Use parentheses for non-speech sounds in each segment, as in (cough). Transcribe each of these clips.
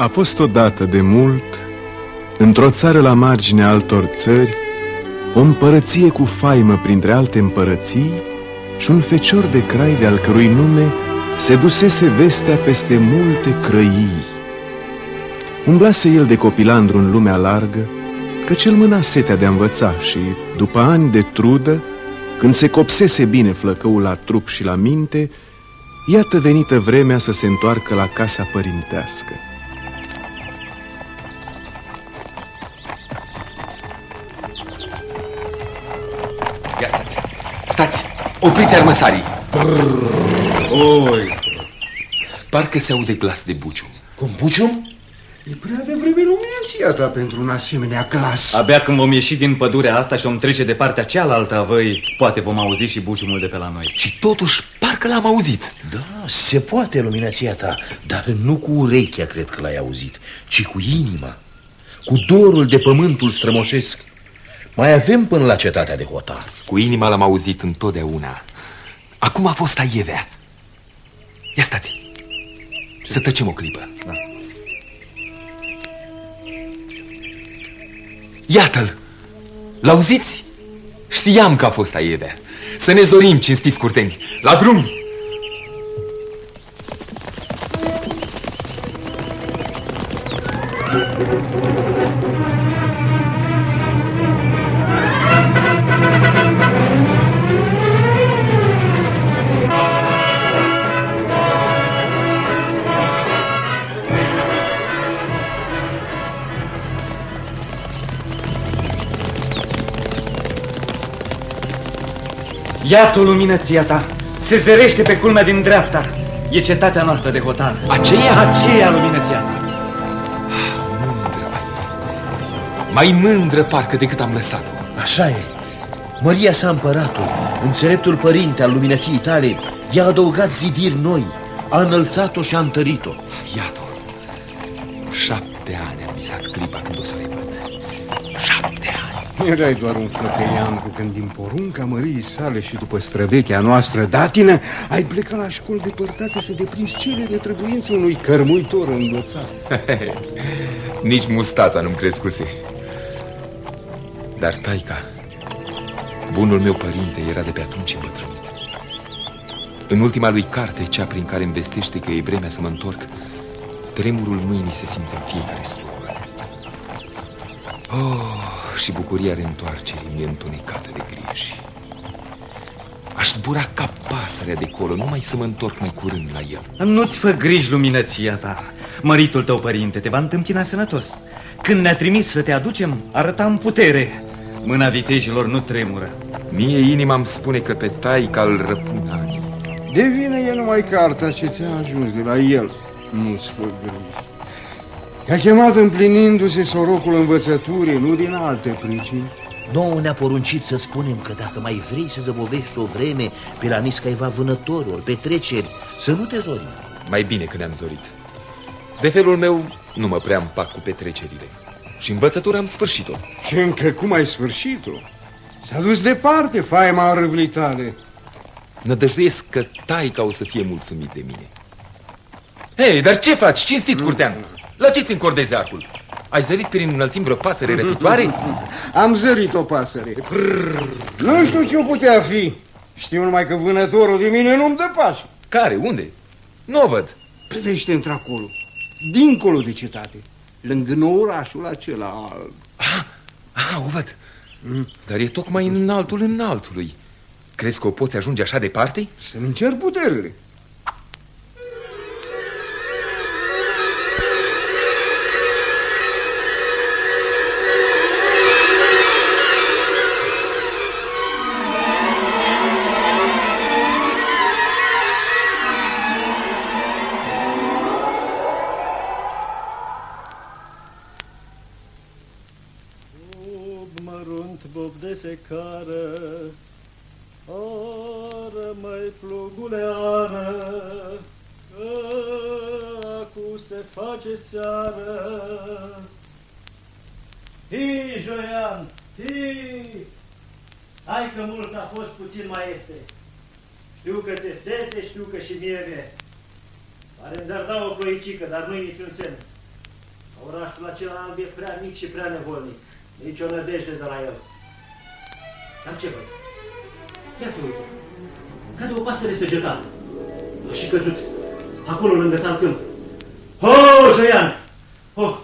A fost odată de mult, într-o țară la marginea altor țări, o împărăție cu faimă printre alte împărății și un fecior de crai de-al cărui nume se dusese vestea peste multe crăii. Umblase el de copilandru în lumea largă, că cel mâna setea de a învăța și, după ani de trudă, când se copsese bine flăcăul la trup și la minte, iată venită vremea să se întoarcă la casa părintească. Opriți armăsarii Oi, Parcă se aude glas de buciu Cum, Buciu? e prea devreme luminația ta pentru un asemenea glas. Abia când vom ieși din pădurea asta și vom trece de partea cealaltă a văi, poate vom auzi și buciumul de pe la noi. Și totuși parcă l-am auzit Da, se poate luminația ta, dar nu cu urechea cred că l-ai auzit, ci cu inima, cu dorul de pământul strămoșesc. Mai avem până la cetatea de hotar. Cu inima l-am auzit întotdeauna Acum a fost aievea Ia stați Să tăcem o clipă Da. Iată-l L-auziți? Știam că a fost aievea Să ne zorim, cinstiți curteni La drum! Iată o luminăția ta, se zărește pe culmea din dreapta. E cetatea noastră de hotar. Aceea? Aceea luminăția ta. Mândră mai e Mai mândră parcă decât am lăsat-o Așa e. Maria sa împăratul, înțeleptul părinte al luminăției tale, i-a adăugat zidiri noi, a înălțat-o și a întărit-o. Iată-o Șapte ani am visat clipa când o să o revăd Șapte ani Erai doar un flăcăian cu când din porunca măriei sale și după străvechea noastră datină, ai plecat la școli depărtate să deprinzi cele de trebuință unui cărmuitor învățat. (laughs) Nici mustața nu-mi crescuse. Dar taica Bunul meu părinte era de pe atunci îmbătrânit. În ultima lui carte, cea prin care îmi vestește că e vremea să mă întorc Tremurul mâinii se simte în fiecare slugă Oh, și bucuria reîntoarcerii mi-e întunecată de griji Aș zbura ca pasărea de colo, numai să mă întorc mai curând la el Nu-ți fă griji luminăția ta. Măritul tău părinte te va întâmpina sănătos. Când ne-a trimis să te aducem, arătam putere. Mâna vitejilor nu tremură. Mie inima îmi spune că pe taica îl răpun ani De vine e numai cartea ce ți-a ajuns de la el. Nu-ți fă griji. I-a chemat împlinindu-se sorocul învățăturii, nu din alte pricini. Nouă ne-a poruncit să spunem că dacă mai vrei să zăbovești o vreme pe la niscaiva vânători ori petreceri, să nu te zori. Mai bine că ne-am zorit. De felul meu, nu mă prea împac cu petrecerile. Și învățătura am sfârșit-o. Și încă cum ai sfârșit-o? S-a dus departe faima râvlii tale. Nădăjduiesc că taica o să fie mulțumit de mine. Hei, dar ce faci, cinstit curtean? La ce ți încordezi arcul? Ai zărit prin înălțim vreo pasăre răpitoare? (laughs) Am zărit o pasăre. Nu știu ce o putea fi. Știu numai că vânătorul de mine nu-mi dă pași. Care? Unde? Nu o văd. Privește într-acolo, dincolo de cetate, lângă orașul acela alb. Ah, ah, o văd. Dar e tocmai în înaltul înaltului. Crezi că o poți ajunge așa departe? Să-mi încerc puterile. Secară, Ară, mai plugule, ară, Că acu se face seară. Hi, Joian, hi! Hai că mult a fost, puțin mai este. Știu că ți-e sete, știu că și mie mi-e. Pare dar da o ploicică, dar nu-i niciun semn. Orașul acela alb e prea mic și prea nevolnic. Nici o nădejde de la el. Dar ce văd? Ia te uite. Cade o pasăre săgetată. A și căzut. Acolo, lângă San Câmp. Ho, Joian! Ho!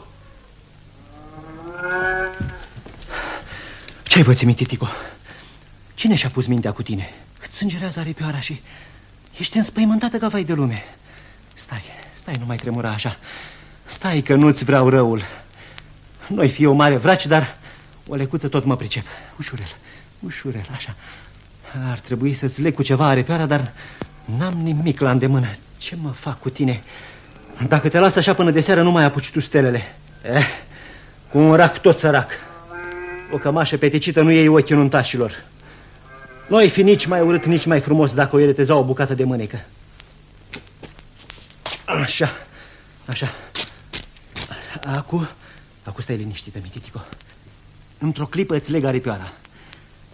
Ce-ai pățimit, Titico? Cine și-a pus mintea cu tine? Îți sângerează aripioara și ești înspăimântată ca vai de lume. Stai, stai, nu mai tremura așa. Stai că nu-ți vreau răul. Noi fi o mare vraci, dar o lecuță tot mă pricep. Ușurel, ușurel, așa. Ar trebui să-ți leg cu ceva aripioara, dar n-am nimic la îndemână. Ce mă fac cu tine? Dacă te las așa până de seară, nu mai apuci tu stelele. Eh, cu un rac tot sărac. O cămașă peticită nu iei ochii nuntașilor. Nu ai fi nici mai urât, nici mai frumos dacă o ereteza o bucată de mânecă. Așa, așa. Acu, acu stai liniștită, mititico. Într-o clipă îți leg aripioara.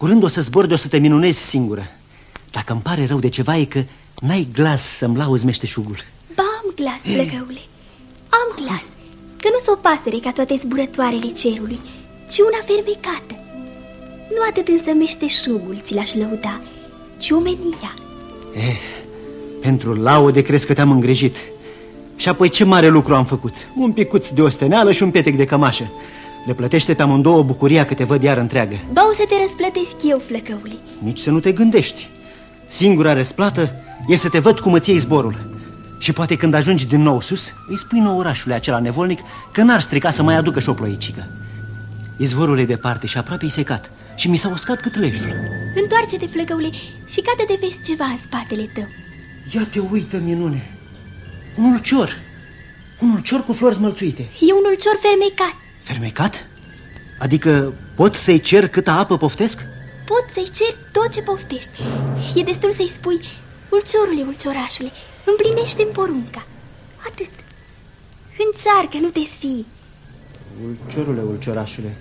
Curând o să zbor de o să te minunezi singură. Dacă îmi pare rău de ceva e că n-ai glas să-mi lauzi meșteșugul. Ba, am glas, plăcăule. Am glas. Că nu sunt o pasăre ca toate zburătoarele cerului, ci una fermecată. Nu atât însă meșteșugul ți l-aș lăuda, ci omenia. Eh, pentru laude crezi că te-am îngrijit. Și apoi ce mare lucru am făcut. Un picuț de osteneală și un pietec de cămașă. Le plătește pe amândouă bucuria că te văd iar întreagă. Ba o să te răsplătesc eu, flăcăule. Nici să nu te gândești. Singura răsplată e să te văd cum îți iei zborul. Și poate când ajungi din nou sus, îi spui nou orașului acela nevolnic că n-ar strica să mai aducă și o ploicică. Izvorul e departe și aproape e secat și mi s-a uscat cât lejul. Întoarce-te, flăcăule, și cată de vezi ceva în spatele tău. Ia te uită, minune! Un ulcior! Un ulcior cu flori smălțuite. E un ulcior fermecat. Fermecat? Adică pot să-i cer câtă apă poftesc? Pot să-i cer tot ce poftești. E destul să-i spui, ulciorule, ulciorașule, împlinește-mi porunca. Atât. Încearcă, nu te sfii. Ulciorule, ulciorașule,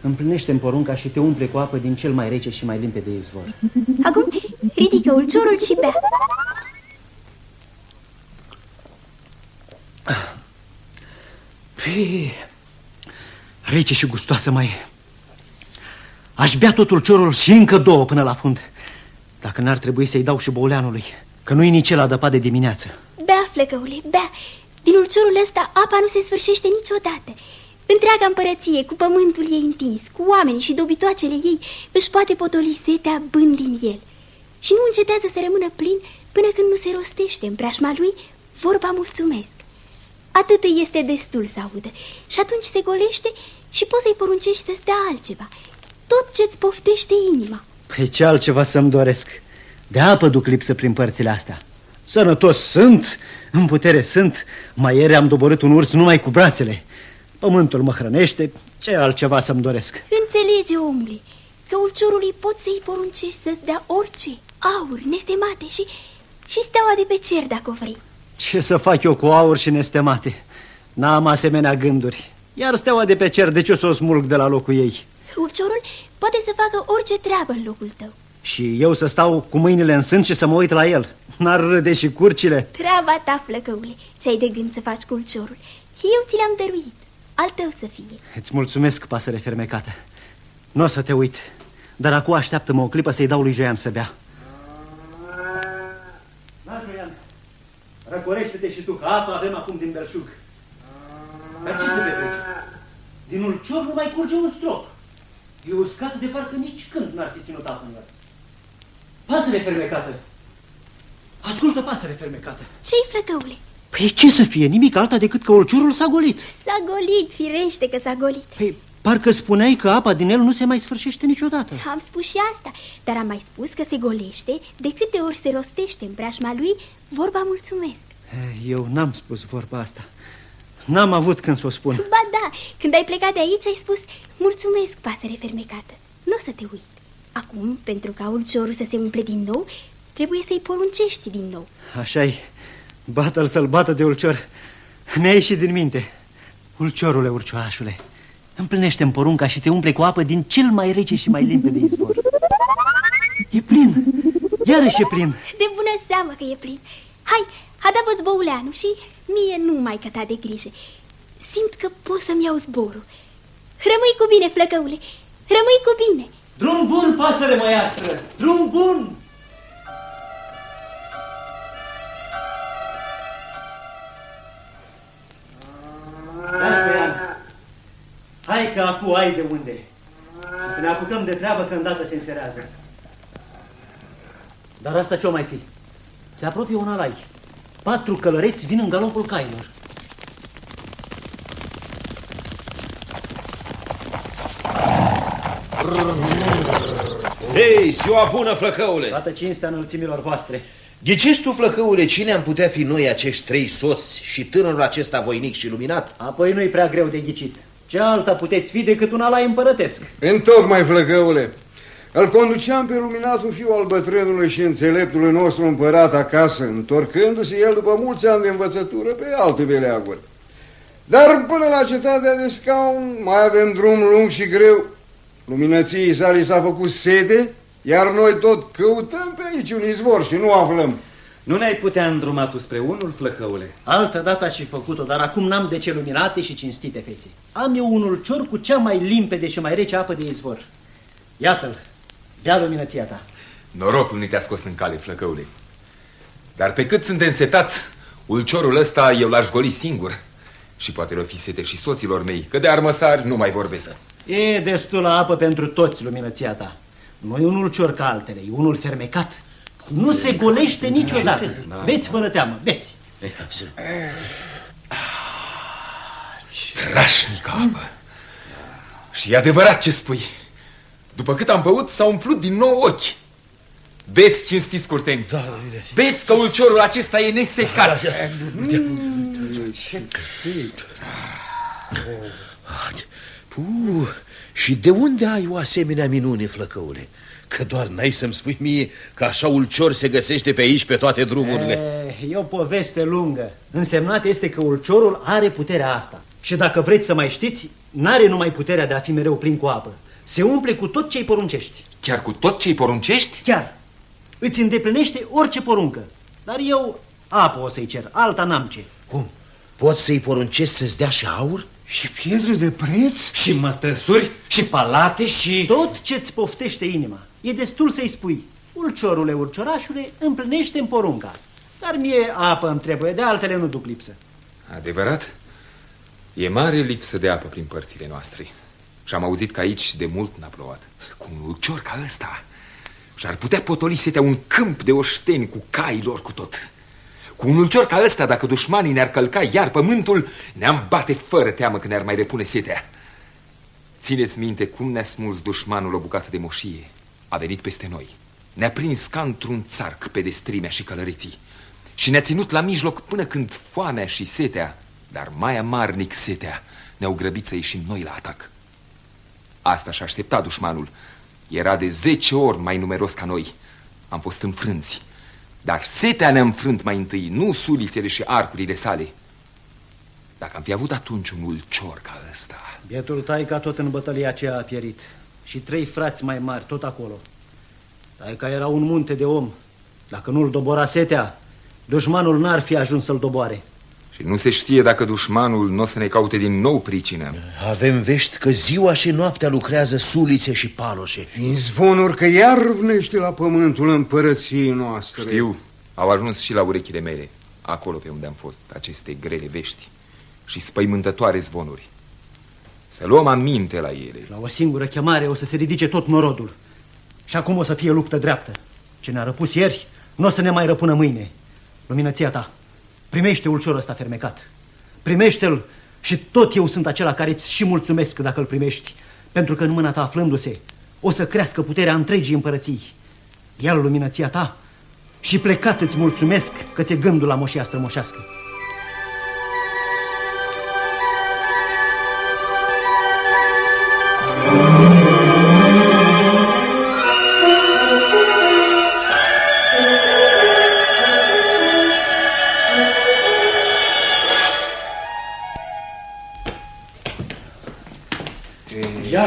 împlinește-mi porunca și te umple cu apă din cel mai rece și mai limpede izvor. Acum ridică ulciorul și bea. Pii, rece și gustoasă mai e. Aș bea tot ulciorul și încă două până la fund. Dacă n-ar trebui să-i dau și bouleanului, că nu-i nici el adăpat de dimineață. Bea, flăcăule, bea. Din ulciorul ăsta apa nu se sfârșește niciodată. Întreaga împărăție, cu pământul ei întins, cu oamenii și dobitoacele ei, își poate potoli setea bând din el. Și nu încetează să rămână plin până când nu se rostește în preajma lui vorba mulțumesc. Atât este destul să audă și atunci se golește și poți să-i poruncești să stea altceva. Tot ce-ți poftește inima. Păi ce altceva să-mi doresc? De apă duc lipsă prin părțile astea. Sănătos sunt, în putere sunt, mai ieri am doborât un urs numai cu brațele. Pământul mă hrănește, ce altceva să-mi doresc? Înțelege, omule, că ulciorului poți să-i poruncești să-ți dea orice, aur, nestemate și, și steaua de pe cer dacă o vrei. Ce să fac eu cu aur și nestemate? N-am asemenea gânduri. Iar steaua de pe cer, de ce să o smulg de la locul ei? Ulciorul poate să facă orice treabă în locul tău. Și eu să stau cu mâinile în sân și să mă uit la el. N-ar râde și curcile. Treaba ta, flăcăule, ce ai de gând să faci cu ulciorul. Eu ți l-am dăruit, al tău să fie. Îți mulțumesc, pasăre fermecată. Nu o să te uit, dar acum așteaptă-mă o clipă să-i dau lui Joian să bea. Na, Joian, răcorește-te și tu, că apă avem acum din belșug. Dar ce să petreci? Din ulcior nu mai curge un strop. E uscat de parcă nici când n-ar fi ținut apă în el. Pasăre fermecată! Ascultă, pasăre fermecată! Ce-i, flăcăule? Păi ce să fie? Nimic alta decât că ulciorul s-a golit. S-a golit, firește că s-a golit. Păi, parcă spuneai că apa din el nu se mai sfârșește niciodată. Am spus și asta, dar am mai spus că se golește de câte ori se rostește în preajma lui vorba mulțumesc. Eu n-am spus vorba asta. N-am avut când să o spun. Ba da, când ai plecat de aici ai spus mulțumesc, pasăre fermecată. Nu o să te uit. Acum, pentru ca ulciorul să se umple din nou, trebuie să-i poruncești din nou. Așa-i. Bată-l să-l bată de ulcior. Mi-a ieșit din minte. Ulciorule, urciorașule, împlinește-mi porunca și te umple cu apă din cel mai rece și mai limpede izvor. E plin. Iarăși e plin. De bună seamă că e plin. Hai, adapă-ți băuleanul și mie nu mai căta de grijă. simt că pot să-mi iau zborul. Rămâi cu bine, flăcăule, rămâi cu bine. Drum bun, pasăre măiastră, drum bun! Hai că acum ai de unde. Să ne apucăm de treabă că îndată se înserează. Dar asta ce-o mai fi? Se apropie un alai. Patru călăreți vin în galopul cailor. Hei, ziua bună, flăcăule! Toată cinstea înălțimilor voastre. Ghicești tu, flăcăule, cine am putea fi noi acești trei soți și tânărul acesta voinic și luminat? Apoi nu-i prea greu de ghicit. Ce alta puteți fi decât un alai împărătesc? Întocmai, flăcăule. Îl conduceam pe luminatul fiu al bătrânului și înțeleptului nostru împărat acasă, întorcându-se el după mulți ani de învățătură pe alte beleaguri. Dar până la cetatea de scaun mai avem drum lung și greu. Luminăției sale s-a făcut sete, iar noi tot căutăm pe aici un izvor și nu aflăm. Nu ne-ai putea îndruma tu spre unul, flăcăule? Altă dată aș fi făcut-o, dar acum n-am de ce luminate și cinstite fețe. Am eu un ulcior cu cea mai limpede și mai rece apă de izvor. Iată-l, Dea luminăția ta. Norocul nu te-a scos în cale, flăcăule. Dar pe cât sunt însetat, ulciorul ăsta eu l-aș goli singur. Și poate l fi sete și soților mei, că de armăsari nu mai vorbesc. E destulă apă pentru toți, luminăția ta. Nu e un ulcior ca altele, e unul fermecat. Nu se golește niciodată. Beți fără teamă, beți. Strașnică apă. Și e adevărat ce spui. După cât am băut, s-au umplut din nou ochi. Beți, cinstiți curteni. Da, da, Beți că ulciorul acesta e nesecat. Da, Puh, și de unde ai o asemenea minune, flăcăule? Că doar n-ai să-mi spui mie că așa ulcior se găsește pe aici pe toate drumurile. E, e o poveste lungă. Însemnat este că ulciorul are puterea asta. Și dacă vreți să mai știți, n-are numai puterea de a fi mereu plin cu apă. Se umple cu tot ce-i poruncești. Chiar cu tot ce-i poruncești? Chiar. Îți îndeplinește orice poruncă. Dar eu apă o să-i cer, alta n-am ce. Cum? Poți să-i poruncești să-ți dea și aur? Și pietre de preț? Și mătăsuri, și palate, și... Tot ce-ți poftește inima. E destul să-i spui, ulciorule, ulciorașule, împlinește în porunca. Dar mie apă îmi trebuie, de altele nu duc lipsă. Adevărat? E mare lipsă de apă prin părțile noastre. Și am auzit că aici de mult n-a plouat. Cu un ulcior ca ăsta și-ar putea potoli setea un câmp de oșteni cu cailor cu tot. Cu un ulcior ca ăsta, dacă dușmanii ne-ar călca iar pământul, ne-am bate fără teamă că ne-ar mai depune setea. Țineți minte cum ne-a smuls dușmanul o bucată de moșie. A venit peste noi. Ne-a prins ca într-un țarc pe destrimea și călăreții. Și ne-a ținut la mijloc până când foamea și setea, dar mai amarnic setea, ne-au grăbit să ieșim noi la atac. Asta și aștepta dușmanul. Era de zece ori mai numeros ca noi. Am fost înfrânți. Dar setea ne-a înfrânt mai întâi, nu sulițele și arcurile sale. Dacă am fi avut atunci un ulcior ca ăsta... Bietul taica tot în bătălia aceea a pierit. Și trei frați mai mari, tot acolo. Taica era un munte de om. Dacă nu-l dobora setea, dușmanul n-ar fi ajuns să-l doboare. Și nu se știe dacă dușmanul nu o să ne caute din nou pricină. Avem vești că ziua și noaptea lucrează sulițe și paloșe. Fiind zvonuri că iar vnește la pământul împărăției noastre. Știu, au ajuns și la urechile mele, acolo pe unde am fost, aceste grele vești și spăimântătoare zvonuri. Să luăm aminte la ele. La o singură chemare o să se ridice tot norodul. Și acum o să fie luptă dreaptă. Ce ne-a răpus ieri, nu o să ne mai răpună mâine. Luminăția ta, Primește ulciorul ăsta fermecat. Primește-l și tot eu sunt acela care îți și mulțumesc dacă îl primești, pentru că în mâna ta aflându-se o să crească puterea întregii împărății. Ia luminăția ta și plecat îți mulțumesc că ți-e gândul la moșia strămoșească.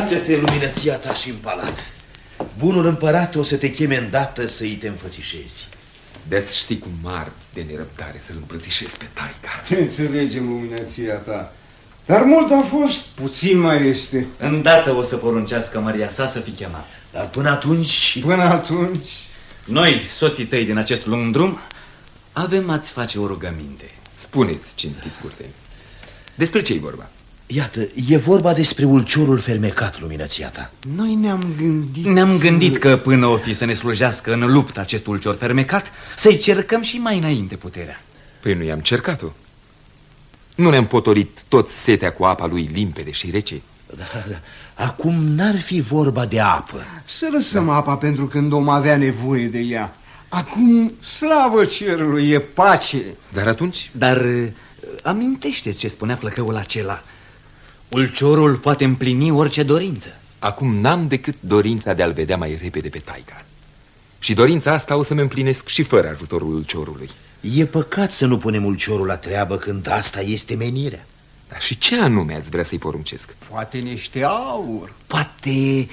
Iată-te luminăția ta și în palat. Bunul împărat o să te cheme îndată să-i te înfățișezi. De-ați ști cu mari de nerăbdare să-l îmbrățișez pe taica. Ce înțelegem luminăția ta? Dar mult a fost, puțin mai este. Îndată o să poruncească Maria sa să fi chemat. Dar până atunci... Până atunci... Noi, soții tăi din acest lung drum, avem ați face o rugăminte. Spuneți, cinstiți curteni. Despre ce-i vorba? Iată, e vorba despre ulciorul fermecat, luminăția ta. Noi ne-am gândit... Ne-am gândit că până o fi să ne slujească în luptă acest ulcior fermecat, să-i cercăm și mai înainte puterea. Păi nu i-am cercat-o. Nu ne-am potolit tot setea cu apa lui limpede și rece? Da, da. Acum n-ar fi vorba de apă. Să lăsăm da. apa pentru când om avea nevoie de ea. Acum, slavă cerului, e pace. Dar atunci? Dar uh, amintește ce spunea flăcăul acela. Ulciorul poate împlini orice dorință. Acum n-am decât dorința de a-l vedea mai repede pe taica. Și dorința asta o să-mi împlinesc și fără ajutorul ulciorului. E păcat să nu punem ulciorul la treabă când asta este menirea. Dar și ce anume ați vrea să-i poruncesc? Poate niște aur. Poate e,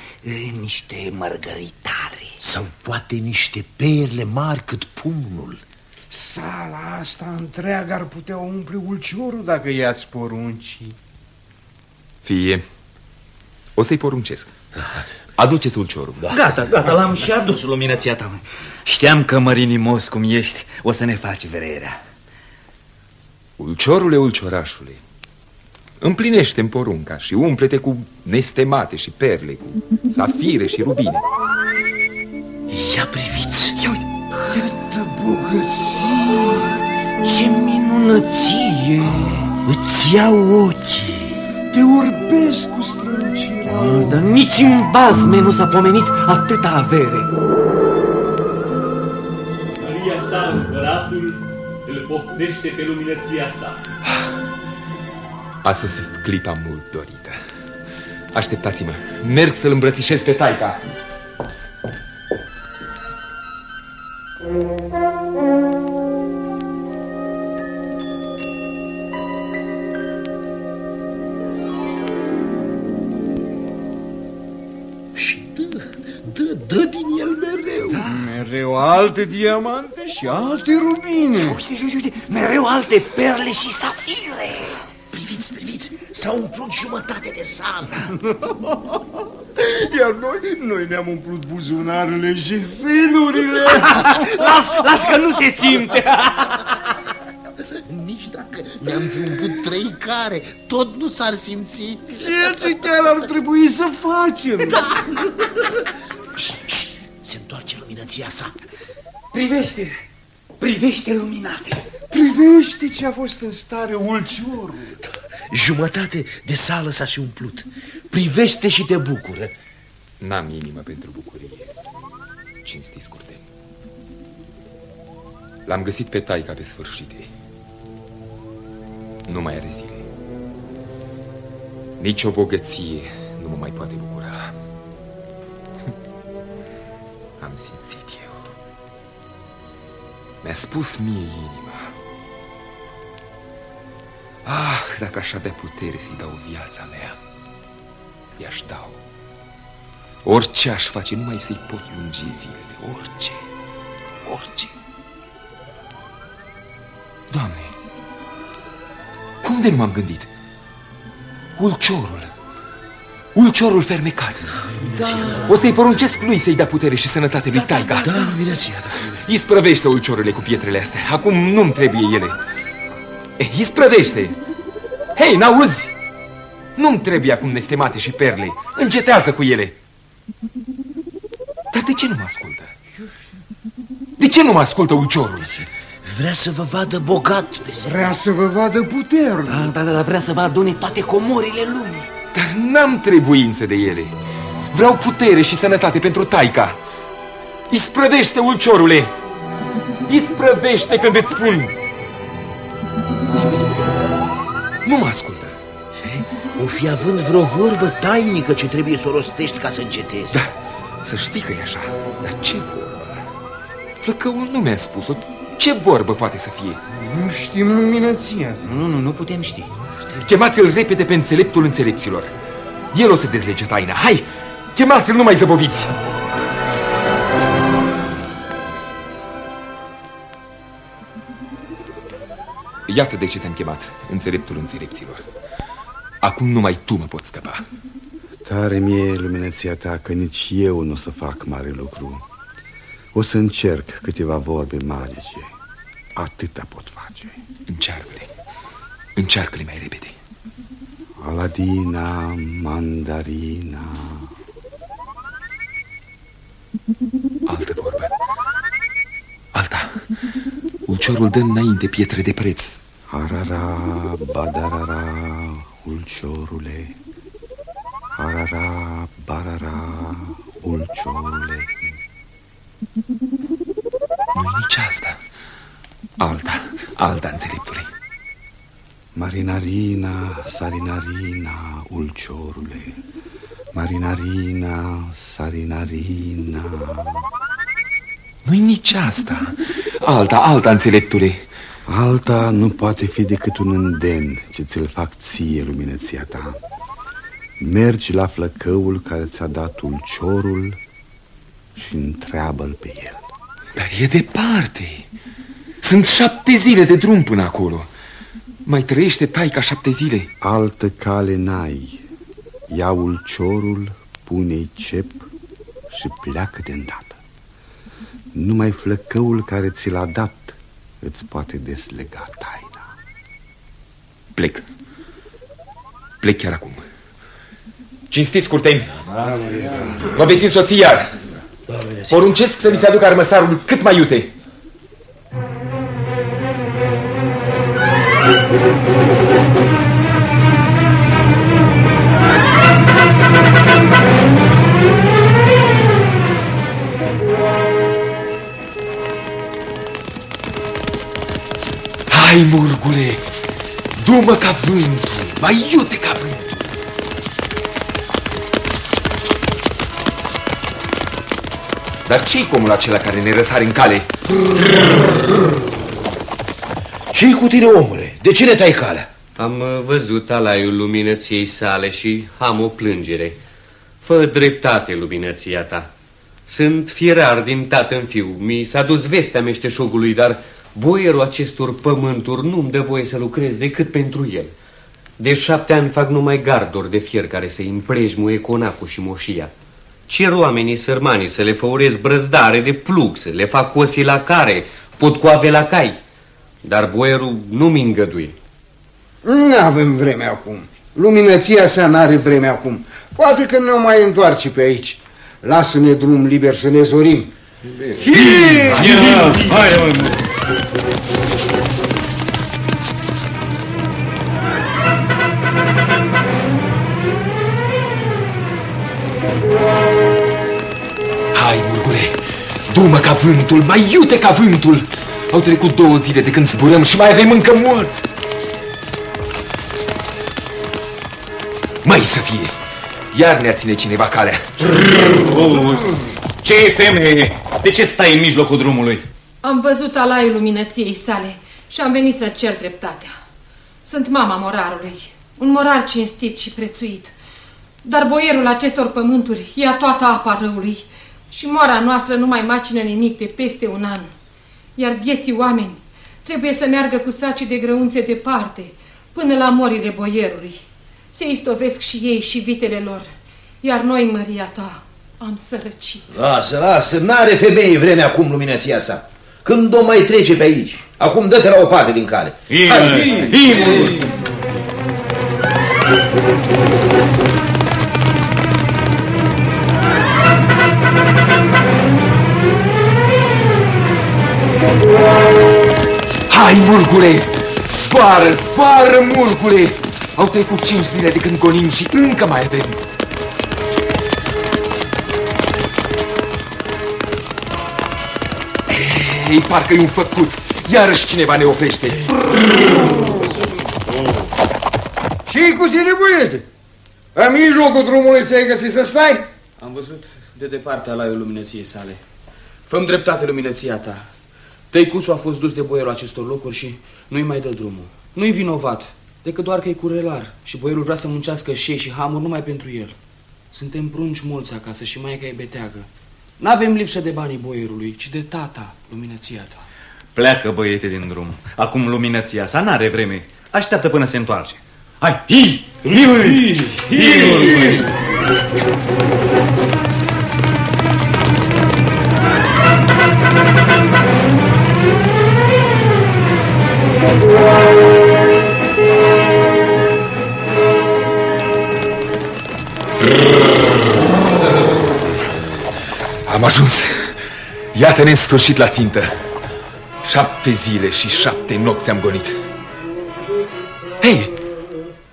niște mărgăritare. Sau poate niște perle mari cât pumnul. Sala asta întreagă ar putea umple ulciorul dacă i-ați porunci. Fie, o să-i poruncesc. Aduceți ulciorul. Da. Gata, gata, l-am și adus luminăția ta. Știam că mărinimos cum ești, o să ne faci vererea. Ulciorule, ulciorașule, împlinește-mi porunca și umplete cu nestemate și perle, cu safire și rubine. Ia priviți! Ia uite! Câtă bogăție! Ce minunăție! Îți iau ochii! Te orbesc cu strălucirea ah, Dar nici în bazme nu s-a pomenit atâta avere. Maria sa, împăratul, îl poftește pe luminăția sa. A sosit clipa mult dorită. Așteptați-mă, merg să-l îmbrățișez pe taica alte diamante și alte rubine. Uite, uite, uite, mereu alte perle și safire. Priviți, priviți, s-au umplut jumătate de sală. Iar noi, noi ne-am umplut buzunarele și sinurile. (laughs) las, las că nu se simte. Nici dacă ne-am zumbut trei care, tot nu s-ar simți. Ceea ce chiar ar trebui să facem. Da. Se întoarce luminăția sa. Privește, privește luminate. Privește ce a fost în stare ulciorul. Jumătate de sală s-a și umplut. Privește și te bucură. N-am inimă pentru bucurie, cinstiți curteni. L-am găsit pe taica pe sfârșite. Nu mai are zile. Nici o bogăție nu mă mai poate bucura. (laughs) Am simțit eu. Mi-a spus mie inima. Ah, dacă aș avea putere să-i dau viața mea, i-aș dau. Orice aș face, numai să-i pot lungi zilele, orice, orice. Doamne, cum de nu m-am gândit? Ulciorul, ulciorul fermecat. Da. O să-i poruncesc lui să-i dea putere și sănătate lui Taiga. Da, luminația, da. Isprăvește ulciorile cu pietrele astea. Acum nu-mi trebuie ele. Eh, isprăvește! Hei, n-auzi? Nu-mi trebuie acum nestemate și perle. Încetează cu ele. Dar de ce nu mă ascultă? De ce nu mă ascultă ulciorul? Vrea să vă vadă bogat pe zi. Vrea să vă vadă puternic. Da, da, da, da, vrea să vă adune toate comorile lumii. Dar n-am trebuință de ele. Vreau putere și sănătate pentru taica. Isprăvește, ulciorule! Isprăvește când îți spun! Nu mă ascultă. O fi având vreo vorbă tainică ce trebuie să o rostești ca să încetezi. Da, să știi că e așa. Dar ce vorbă? Flăcăul nu mi-a spus-o. Ce vorbă poate să fie? Nu știm luminăția. Nu, nu, nu putem ști. Chemați-l repede pe înțeleptul înțelepților. El o să dezlege taina. Hai, chemați-l, nu mai zăboviți! Iată de ce te-am chemat, înțeleptul înțelepților. Acum numai tu mă poți scăpa. Tare mie luminăția ta că nici eu nu o să fac mare lucru. O să încerc câteva vorbe magice. Atâta pot face. Încearcă-le. Încearcă-le mai repede. Aladina, mandarina. Altă vorbă. Alta. Ulciorul dă înainte pietre de preț. Arara, badarara, ulciorule. Arara, barara, ulciorule. Nu-i nici asta. Alta, alta, înțeleptule. Marinarina, sarinarina, ulciorule. Marinarina, sarinarina. Nu-i nici asta. Alta, alta, înțeleptule. Alta nu poate fi decât un îndemn ce ți-l fac ție, luminăția ta. Mergi la flăcăul care ți-a dat ulciorul și întreabă-l pe el. Dar e departe. Sunt șapte zile de drum până acolo. Mai trăiește taica șapte zile. Altă cale n-ai. Ia ulciorul, pune-i cep și pleacă de îndată. Numai flăcăul care ți l-a dat îți poate deslega taina. Plec. Plec chiar acum. Cinstiți, curteni. Mă veți însoți iar. Poruncesc să mi se aducă armăsarul cât mai iute. Hai, murgule, du-mă ca vântul, mai iute ca vântul. Dar ce-i comul acela care ne răsare în cale? ce cu tine, omule? De ce ne tai calea? Am uh, văzut alaiul luminăției sale și am o plângere. Fă dreptate, luminăția ta. Sunt fierar din tată în fiu. Mi s-a dus vestea meșteșugului, dar boierul acestor pământuri nu-mi dă voie să lucrez decât pentru el. De șapte ani fac numai garduri de fier care să-i împrejmuie conacul și moșia. Cer oamenii sărmanii să le făurez brăzdare de plug, să le fac cosii la care, pot coave la cai. Dar boierul nu-mi îngăduie. Nu avem vreme acum. Luminăția sa n-are vreme acum. Poate că nu mai întoarce pe aici. Lasă-ne drum liber să ne zorim. Hai, murgule, du-mă ca vântul, mai iute ca vântul. Au trecut două zile de când zburăm și mai avem încă mult. Mai să fie, iar ne-a ține cineva calea. Ce femeie? De ce stai în mijlocul drumului? Am văzut alaiul luminăției sale și am venit să cer dreptatea. Sunt mama morarului, un morar cinstit și prețuit. Dar boierul acestor pământuri ia toată apa râului și moara noastră nu mai macină nimic de peste un an. Iar vieții oameni trebuie să meargă cu saci de grăunțe departe, până la morile boierului. Se istovesc și ei și vitele lor, iar noi, măria ta, am sărăcit. Lasă, lasă, n-are femeie vreme acum luminăția sa. Când o mai trece pe aici, acum dă-te la o parte din cale. Hai, Imul! Hai, murgule, zboară, zboară, murgule. Au trecut cinci zile de când gonim și încă mai avem. Ei, parcă e un făcut. Iarăși cineva ne oprește. și cu tine, băiete? În mijlocul drumului ți-ai găsit să stai? Am văzut de departe alaiul luminăției sale. Făm dreptate luminăția ta. Tăicuțul a fost dus de boierul acestor locuri și nu-i mai dă drumul. Nu-i vinovat, decât doar că e curelar și boierul vrea să muncească șei și hamuri numai pentru el. Suntem prunci mulți acasă și mai e beteagă. N-avem lipsă de banii boierului, ci de tata, luminăția ta. Pleacă, băiete, din drum. Acum luminăția sa n-are vreme. Așteaptă până se întoarce. Hai, hi! Hi! Hi! Hi! Am ajuns. Iată-ne în sfârșit la țintă. Șapte zile și șapte nopți am gonit. Hei,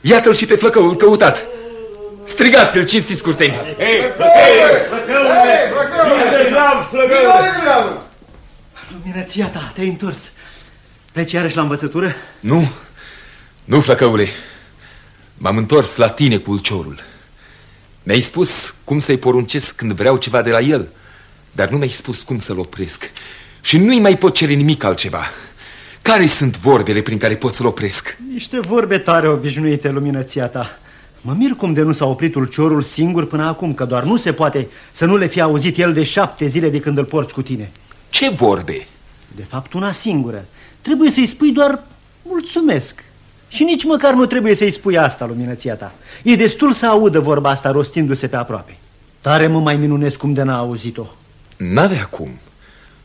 iată-l și pe flăcăul căutat. Strigați-l, cinstiți curteni. Hei, flăcăule! Luminăția ta, te-ai întors. Pleci iarăși la învățătură? Nu, nu, flăcăule. M-am întors la tine cu ulciorul. Mi-ai spus cum să-i poruncesc când vreau ceva de la el, dar nu mi-ai spus cum să-l opresc. Și nu-i mai pot cere nimic altceva. Care sunt vorbele prin care pot să-l opresc? Niște vorbe tare obișnuite, luminăția ta. Mă mir cum de nu s-a oprit ulciorul singur până acum, că doar nu se poate să nu le fi auzit el de șapte zile de când îl porți cu tine. Ce vorbe? De fapt, una singură. Trebuie să-i spui doar mulțumesc. Și nici măcar nu trebuie să-i spui asta, luminăția ta. E destul să audă vorba asta rostindu-se pe aproape. Tare mă mai minunesc cum de n-a auzit-o. N-avea cum.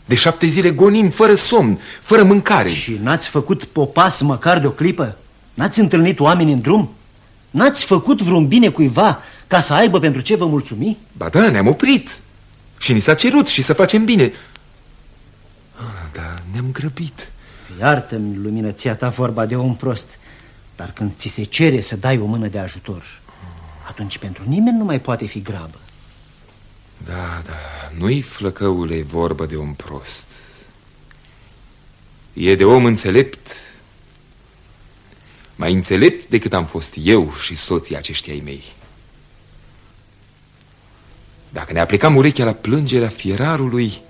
De șapte zile gonim, fără somn, fără mâncare. Și n-ați făcut popas măcar de o clipă? N-ați întâlnit oameni în drum? N-ați făcut vreun bine cuiva ca să aibă pentru ce vă mulțumi? Ba da, ne-am oprit. Și ni s-a cerut și să facem bine. Ah, da, ne-am grăbit. Iartă-mi, luminăția ta, vorba de om prost. Dar când ți se cere să dai o mână de ajutor, atunci pentru nimeni nu mai poate fi grabă. Da, da, nu-i flăcăule vorbă de om prost. E de om înțelept, mai înțelept decât am fost eu și soții aceștia ai mei. Dacă ne aplicam urechea la plângerea fierarului,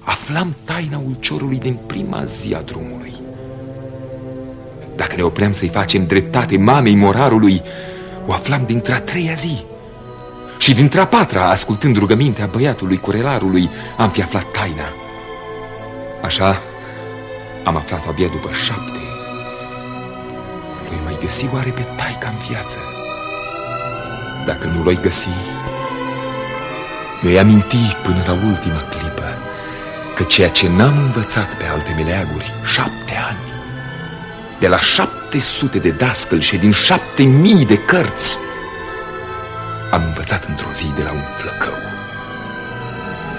aflam taina ulciorului din prima zi a drumului. Dacă ne opream să-i facem dreptate mamei morarului, o aflam dintre a treia zi. Și dintre a patra, ascultând rugămintea băiatului curelarului, am fi aflat taina. Așa am aflat abia după șapte. Lui mai găsi oare pe taica în viață? Dacă nu l-ai găsi, mi-ai aminti până la ultima clipă că ceea ce n-am învățat pe alte meleaguri șapte ani, de la șapte sute de dascăl și din șapte mii de cărți, am învățat într-o zi de la un flăcău,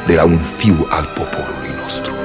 de la un fiu al poporului nostru.